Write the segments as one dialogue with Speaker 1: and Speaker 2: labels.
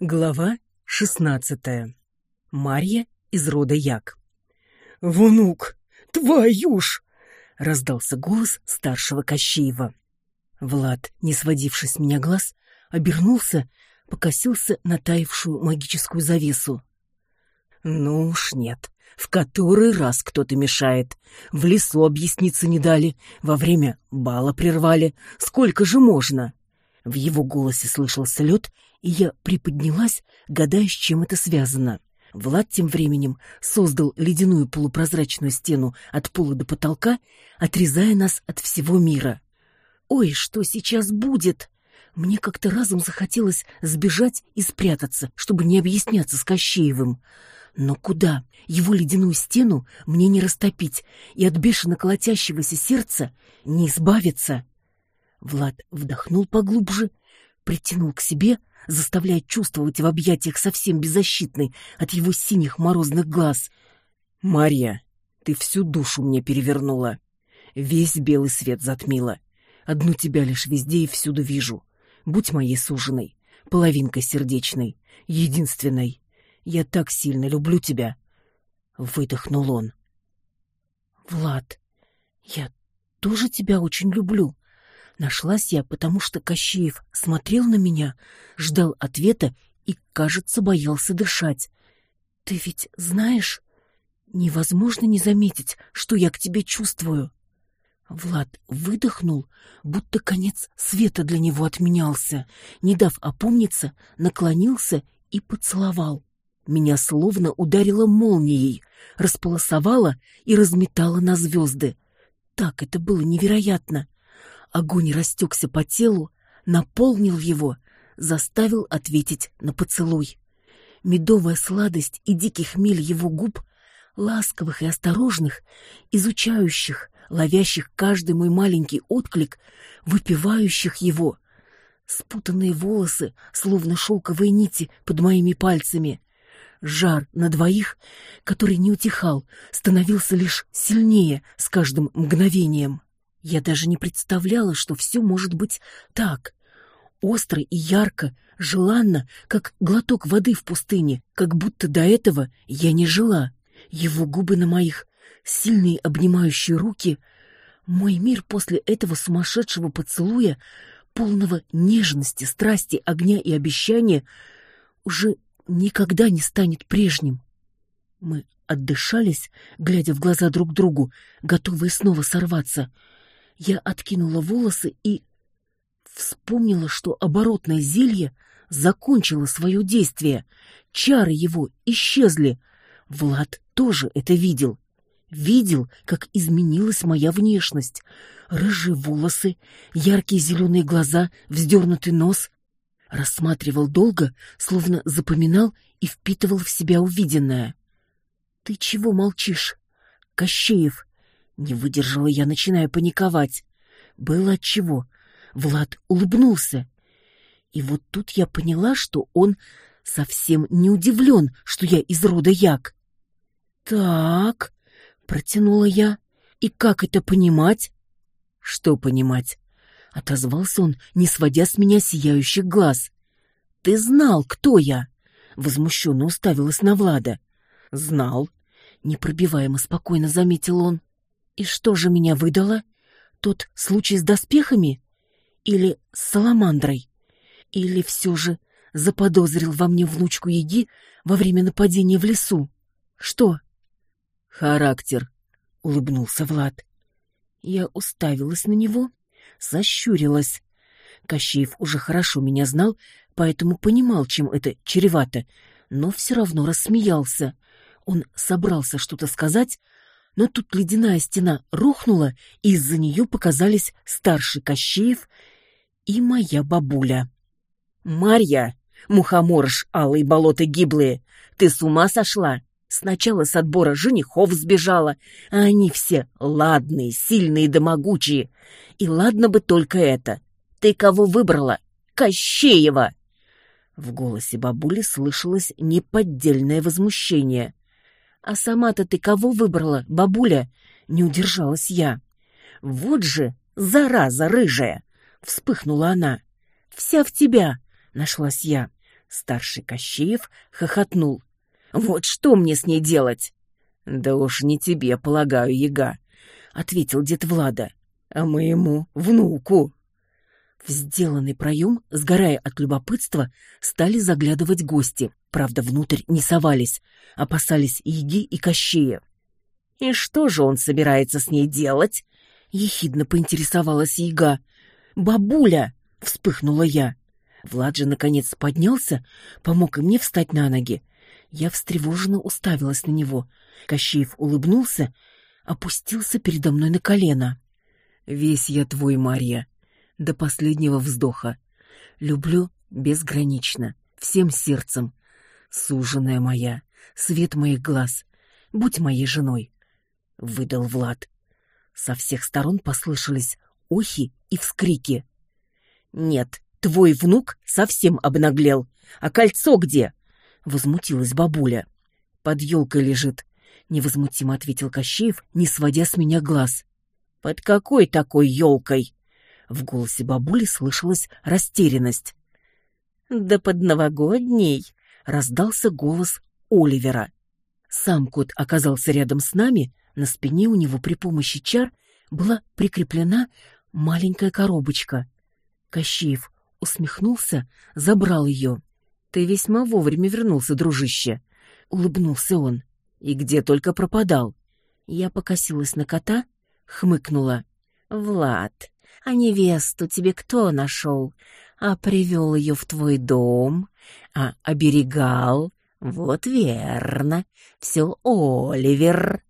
Speaker 1: Глава шестнадцатая. Марья из рода Як. «Внук, твою ж!» — раздался голос старшего Кощеева. Влад, не сводивший с меня глаз, обернулся, покосился на таявшую магическую завесу. «Ну уж нет, в который раз кто-то мешает. В лесу объясниться не дали, во время бала прервали. Сколько же можно?» В его голосе слышался лед, и я приподнялась, гадая, с чем это связано. Влад тем временем создал ледяную полупрозрачную стену от пола до потолка, отрезая нас от всего мира. «Ой, что сейчас будет?» Мне как-то разом захотелось сбежать и спрятаться, чтобы не объясняться с Кощеевым. Но куда? Его ледяную стену мне не растопить, и от бешено колотящегося сердца не избавиться. Влад вдохнул поглубже, притянул к себе, заставляя чувствовать в объятиях совсем беззащитной от его синих морозных глаз. «Марья, ты всю душу мне перевернула. Весь белый свет затмила. Одну тебя лишь везде и всюду вижу. Будь моей суженой, половинкой сердечной, единственной. Я так сильно люблю тебя». Выдохнул он. «Влад, я тоже тебя очень люблю», Нашлась я, потому что Кощеев смотрел на меня, ждал ответа и, кажется, боялся дышать. «Ты ведь знаешь, невозможно не заметить, что я к тебе чувствую». Влад выдохнул, будто конец света для него отменялся, не дав опомниться, наклонился и поцеловал. Меня словно ударило молнией, располосовало и разметало на звезды. Так это было невероятно. Огонь растекся по телу, наполнил его, заставил ответить на поцелуй. Медовая сладость и дикий хмель его губ, ласковых и осторожных, изучающих, ловящих каждый мой маленький отклик, выпивающих его. Спутанные волосы, словно шелковые нити под моими пальцами. Жар на двоих, который не утихал, становился лишь сильнее с каждым мгновением. Я даже не представляла, что все может быть так. Остро и ярко, желанно, как глоток воды в пустыне, как будто до этого я не жила. Его губы на моих, сильные обнимающие руки. Мой мир после этого сумасшедшего поцелуя, полного нежности, страсти, огня и обещания, уже никогда не станет прежним. Мы отдышались, глядя в глаза друг другу, готовые снова сорваться — я откинула волосы и вспомнила, что оборотное зелье закончило свое действие. Чары его исчезли. Влад тоже это видел. Видел, как изменилась моя внешность. Рыжие волосы, яркие зеленые глаза, вздернутый нос. Рассматривал долго, словно запоминал и впитывал в себя увиденное. «Ты чего молчишь?» «Кощеев, не выдержала я, начиная паниковать. Было отчего. Влад улыбнулся. И вот тут я поняла, что он совсем не удивлен, что я из рода Як. «Так», — протянула я, — «и как это понимать?» «Что понимать?» — отозвался он, не сводя с меня сияющих глаз. «Ты знал, кто я?» — возмущенно уставилась на Влада. «Знал», — непробиваемо спокойно заметил он. И что же меня выдало? Тот случай с доспехами? Или с саламандрой? Или все же заподозрил во мне внучку Еги во время нападения в лесу? Что? Характер, — улыбнулся Влад. Я уставилась на него, сощурилась. Кощеев уже хорошо меня знал, поэтому понимал, чем это чревато, но все равно рассмеялся. Он собрался что-то сказать, но тут ледяная стена рухнула, и из-за нее показались старший Кощеев и моя бабуля. «Марья, мухоморыш, алые болота гиблые, ты с ума сошла? Сначала с отбора женихов сбежала, а они все ладные, сильные да могучие. И ладно бы только это. Ты кого выбрала? Кощеева!» В голосе бабули слышалось неподдельное возмущение. «А сама-то ты кого выбрала, бабуля?» — не удержалась я. «Вот же, зараза рыжая!» — вспыхнула она. «Вся в тебя!» — нашлась я. Старший Кощеев хохотнул. «Вот что мне с ней делать?» «Да уж не тебе, полагаю, яга», — ответил дед Влада, — «а моему внуку». В сделанный проем, сгорая от любопытства, стали заглядывать гости. Правда, внутрь не совались, опасались Яги и Кощея. «И что же он собирается с ней делать?» — ехидно поинтересовалась Яга. «Бабуля!» — вспыхнула я. Влад же, наконец, поднялся, помог и мне встать на ноги. Я встревоженно уставилась на него. Кощеев улыбнулся, опустился передо мной на колено. «Весь я твой, Марья, до последнего вздоха. Люблю безгранично, всем сердцем. Суженая моя, свет моих глаз, будь моей женой», — выдал Влад. Со всех сторон послышались охи и вскрики. «Нет, твой внук совсем обнаглел. А кольцо где?» — возмутилась бабуля. «Под елкой лежит», — невозмутимо ответил Кощеев, не сводя с меня глаз. «Под какой такой елкой?» В голосе бабули слышалась растерянность. «Да под новогодней!» — раздался голос Оливера. Сам кот оказался рядом с нами, на спине у него при помощи чар была прикреплена маленькая коробочка. Кощеев усмехнулся, забрал ее. «Ты весьма вовремя вернулся, дружище», — улыбнулся он. «И где только пропадал?» Я покосилась на кота, хмыкнула. «Влад, а невесту тебе кто нашел? А привел ее в твой дом? А оберегал? Вот верно, все Оливер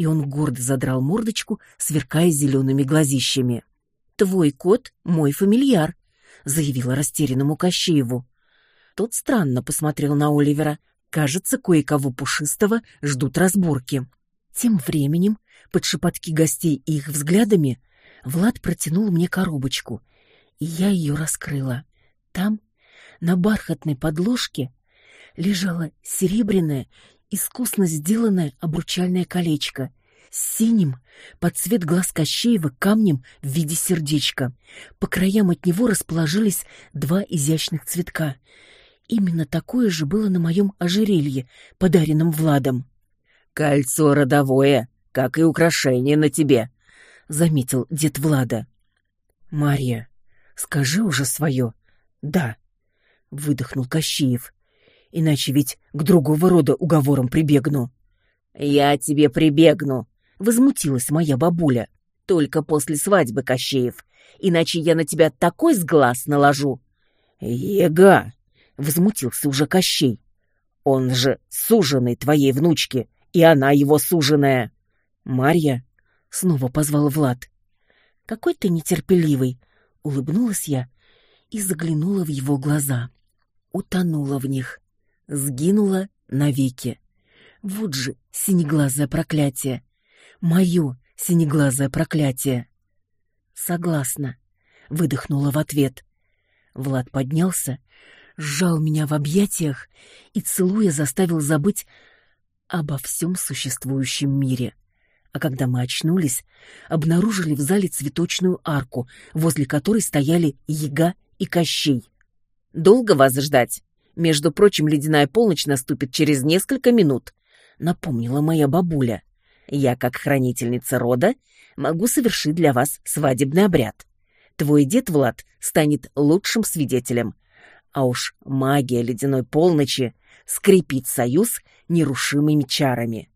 Speaker 1: и он гордо задрал мордочку, сверкая зелеными глазищами. «Твой кот — мой фамильяр», — заявила растерянному Кощееву. Тот странно посмотрел на Оливера. Кажется, кое-кого пушистого ждут разборки. Тем временем, под шепотки гостей и их взглядами, Влад протянул мне коробочку, и я ее раскрыла. Там, на бархатной подложке, лежало серебряное искусно сделанное обручальное колечко с синим, под цвет глаз Кощеева, камнем в виде сердечка. По краям от него расположились два изящных цветка. Именно такое же было на моем ожерелье, подаренном Владом. «Кольцо родовое, как и украшение на тебе», — заметил дед Влада. «Марья, скажи уже свое». «Да», — выдохнул Кощеев иначе ведь к другого рода уговорам прибегну. «Я тебе прибегну», — возмутилась моя бабуля. «Только после свадьбы, Кощеев, иначе я на тебя такой сглаз наложу». «Ега!» — возмутился уже Кощей. «Он же суженый твоей внучки, и она его суженая». «Марья?» — снова позвал Влад. «Какой ты нетерпеливый!» — улыбнулась я и заглянула в его глаза. Утонула в них сгинула навеки. Вот же синеглазое проклятие. Мое синеглазое проклятие. Согласна, выдохнула в ответ. Влад поднялся, сжал меня в объятиях и, целуя, заставил забыть обо всем существующем мире. А когда мы очнулись, обнаружили в зале цветочную арку, возле которой стояли Яга и Кощей. «Долго вас ждать?» Между прочим, ледяная полночь наступит через несколько минут, напомнила моя бабуля. Я, как хранительница рода, могу совершить для вас свадебный обряд. Твой дед Влад станет лучшим свидетелем. А уж магия ледяной полночи скрепит союз нерушимыми чарами.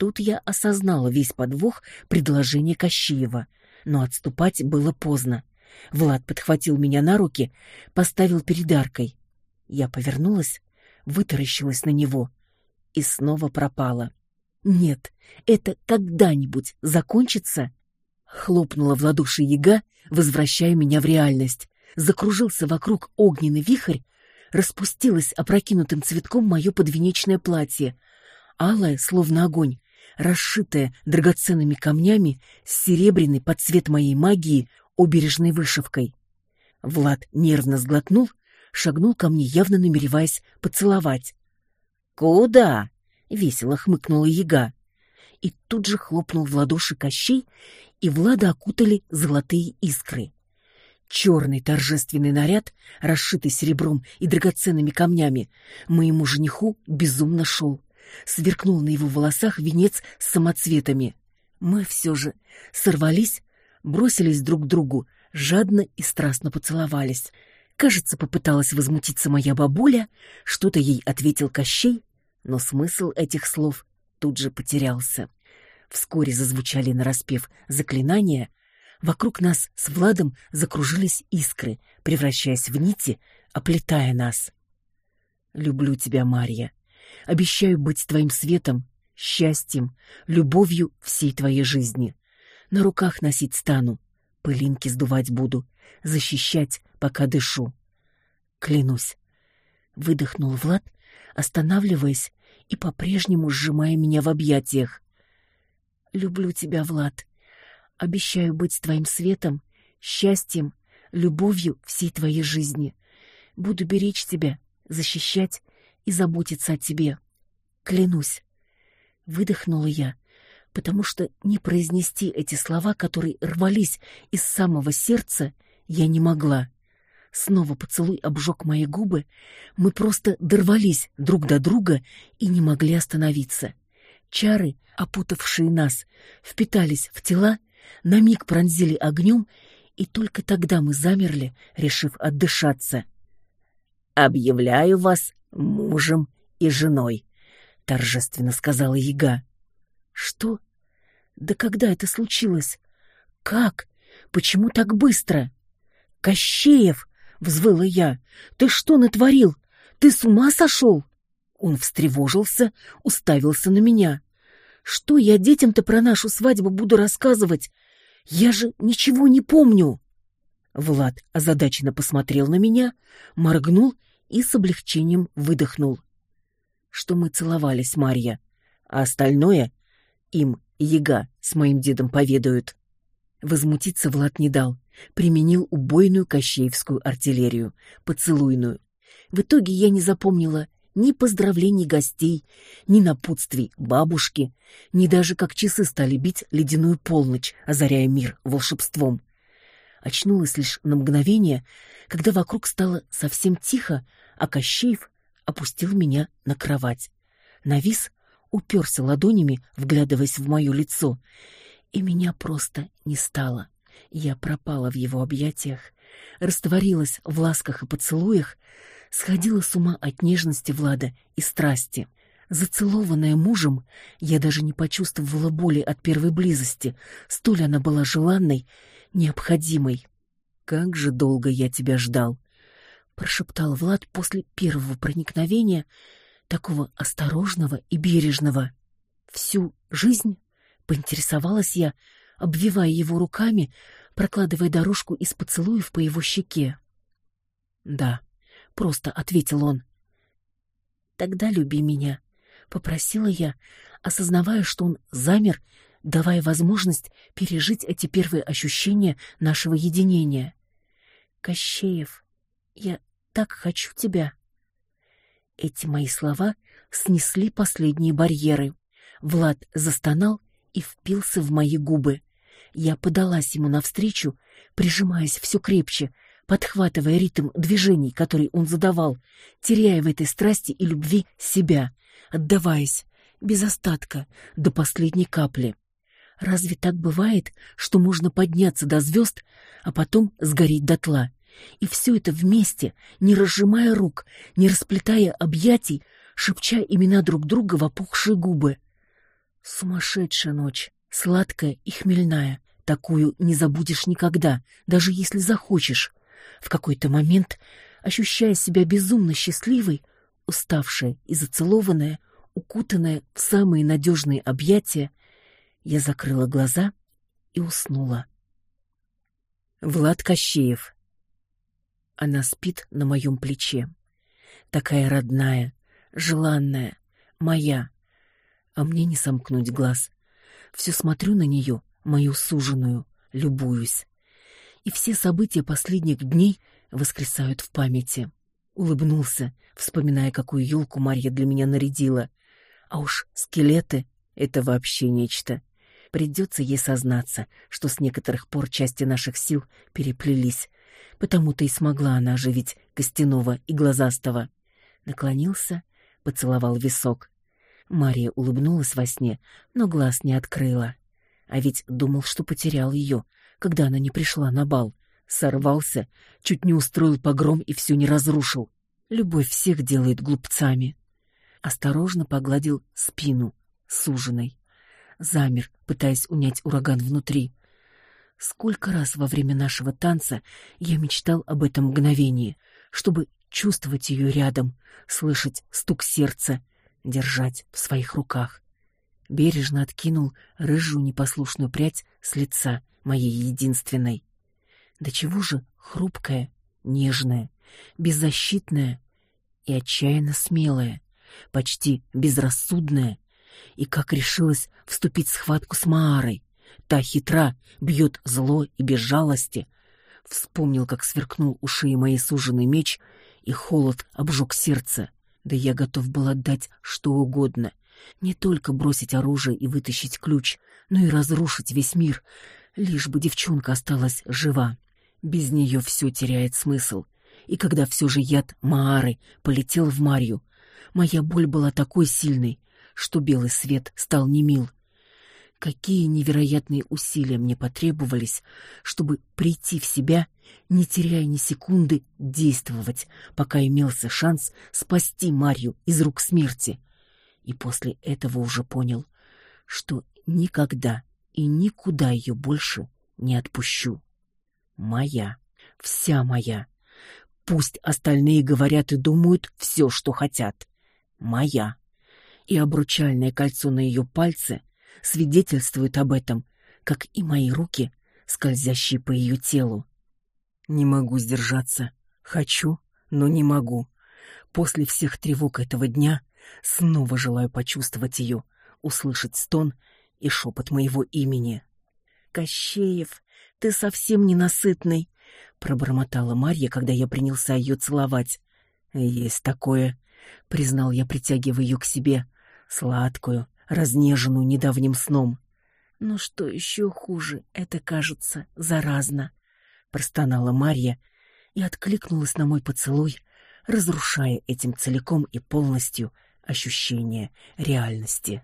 Speaker 1: Тут я осознала весь подвох предложения Кощеева, но отступать было поздно. Влад подхватил меня на руки, поставил перед аркой. Я повернулась, вытаращилась на него и снова пропала. Нет, это когда-нибудь закончится? Хлопнула в ладоши яга, возвращая меня в реальность. Закружился вокруг огненный вихрь, распустилось опрокинутым цветком мое подвенечное платье, алое, словно огонь, расшитое драгоценными камнями с серебряной под цвет моей магии обережной вышивкой. Влад нервно сглотнул шагнул ко мне, явно намереваясь поцеловать. «Куда?» — весело хмыкнула яга. И тут же хлопнул в ладоши Кощей, и Влада окутали золотые искры. Черный торжественный наряд, расшитый серебром и драгоценными камнями, моему жениху безумно шел. Сверкнул на его волосах венец с самоцветами. Мы все же сорвались, бросились друг к другу, жадно и страстно поцеловались. Кажется, попыталась возмутиться моя бабуля, что-то ей ответил Кощей, но смысл этих слов тут же потерялся. Вскоре зазвучали нараспев заклинания, Вокруг нас с Владом закружились искры, превращаясь в нити, оплетая нас. Люблю тебя, Марья. Обещаю быть твоим светом, счастьем, любовью всей твоей жизни. На руках носить стану, пылинки сдувать буду, защищать, пока дышу. Клянусь. Выдохнул Влад, останавливаясь и по-прежнему сжимая меня в объятиях. Люблю тебя, Влад. Обещаю быть твоим светом, счастьем, любовью всей твоей жизни. Буду беречь тебя, защищать и заботиться о тебе. Клянусь. Выдохнула я, потому что не произнести эти слова, которые рвались из самого сердца, я не могла. Снова поцелуй обжег мои губы, мы просто дорвались друг до друга и не могли остановиться. Чары, опутавшие нас, впитались в тела на миг пронзили огнем, и только тогда мы замерли, решив отдышаться. «Объявляю вас мужем и женой», — торжественно сказала яга. «Что? Да когда это случилось? Как? Почему так быстро?» «Кощеев!» — взвыла я. «Ты что натворил? Ты с ума сошел?» Он встревожился, уставился на меня. «Что я детям-то про нашу свадьбу буду рассказывать? Я же ничего не помню. Влад озадаченно посмотрел на меня, моргнул и с облегчением выдохнул. Что мы целовались, Марья, а остальное им Яга с моим дедом поведают. Возмутиться Влад не дал, применил убойную кощеевскую артиллерию, поцелуйную. В итоге я не запомнила ни поздравлений гостей, ни напутствий бабушки, ни даже как часы стали бить ледяную полночь, озаряя мир волшебством. Очнулась лишь на мгновение, когда вокруг стало совсем тихо, а Кощеев опустил меня на кровать. Навис, уперся ладонями, вглядываясь в мое лицо, и меня просто не стало. Я пропала в его объятиях, растворилась в ласках и поцелуях, сходила с ума от нежности Влада и страсти. Зацелованная мужем, я даже не почувствовала боли от первой близости, столь она была желанной, необходимой. «Как же долго я тебя ждал!» — прошептал Влад после первого проникновения, такого осторожного и бережного. Всю жизнь поинтересовалась я, обвивая его руками, прокладывая дорожку из поцелуев по его щеке. «Да», — просто ответил он. «Тогда люби меня», — попросила я, осознавая, что он замер, давая возможность пережить эти первые ощущения нашего единения. «Кощеев, я так хочу тебя». Эти мои слова снесли последние барьеры. Влад застонал и впился в мои губы. Я подалась ему навстречу, прижимаясь все крепче, подхватывая ритм движений, который он задавал, теряя в этой страсти и любви себя, отдаваясь, без остатка, до последней капли. Разве так бывает, что можно подняться до звезд, а потом сгореть дотла? И все это вместе, не разжимая рук, не расплетая объятий, шепча имена друг друга в опухшие губы. Сумасшедшая ночь, сладкая и хмельная. Такую не забудешь никогда, даже если захочешь. В какой-то момент, ощущая себя безумно счастливой, уставшая и зацелованная, укутанная в самые надежные объятия, я закрыла глаза и уснула. Влад Кощеев. Она спит на моем плече. Такая родная, желанная, моя. А мне не сомкнуть глаз. Все смотрю на нее, мою суженую, любуюсь и все события последних дней воскресают в памяти. Улыбнулся, вспоминая, какую елку Марья для меня нарядила. А уж скелеты — это вообще нечто. Придется ей сознаться, что с некоторых пор части наших сил переплелись, Потому-то и смогла она оживить костяного и глазастого. Наклонился, поцеловал висок. Мария улыбнулась во сне, но глаз не открыла. А ведь думал, что потерял ее, когда она не пришла на бал. Сорвался, чуть не устроил погром и все не разрушил. Любовь всех делает глупцами. Осторожно погладил спину, суженой. Замер, пытаясь унять ураган внутри. Сколько раз во время нашего танца я мечтал об этом мгновении, чтобы чувствовать ее рядом, слышать стук сердца, держать в своих руках. Бережно откинул рыжую непослушную прядь с лица моей единственной. Да чего же хрупкая, нежная, беззащитная и отчаянно смелая, почти безрассудная, и как решилась вступить в схватку с Маарой. Та хитра, бьет зло и без жалости. Вспомнил, как сверкнул у шеи моей суженый меч, и холод обжег сердце. Да я готов был отдать что угодно. Не только бросить оружие и вытащить ключ, но и разрушить весь мир, лишь бы девчонка осталась жива. Без нее все теряет смысл. И когда все же яд Маары полетел в Марью, моя боль была такой сильной, что белый свет стал немил. Какие невероятные усилия мне потребовались, чтобы прийти в себя, не теряя ни секунды, действовать, пока имелся шанс спасти Марью из рук смерти. И после этого уже понял, что никогда и никуда ее больше не отпущу. Моя, вся моя. Пусть остальные говорят и думают все, что хотят. Моя. И обручальное кольцо на ее пальце свидетельствует об этом, как и мои руки, скользящие по ее телу. Не могу сдержаться. Хочу, но не могу. После всех тревог этого дня снова желаю почувствовать ее, услышать стон и шепот моего имени. «Кощеев, ты совсем ненасытный!» — пробормотала Марья, когда я принялся ее целовать. «Есть такое», — признал я, притягивая ее к себе, сладкую, разнеженную недавним сном. «Но что еще хуже, это, кажется, заразно», — простонала Марья и откликнулась на мой поцелуй, разрушая этим целиком и полностью ощущение реальности.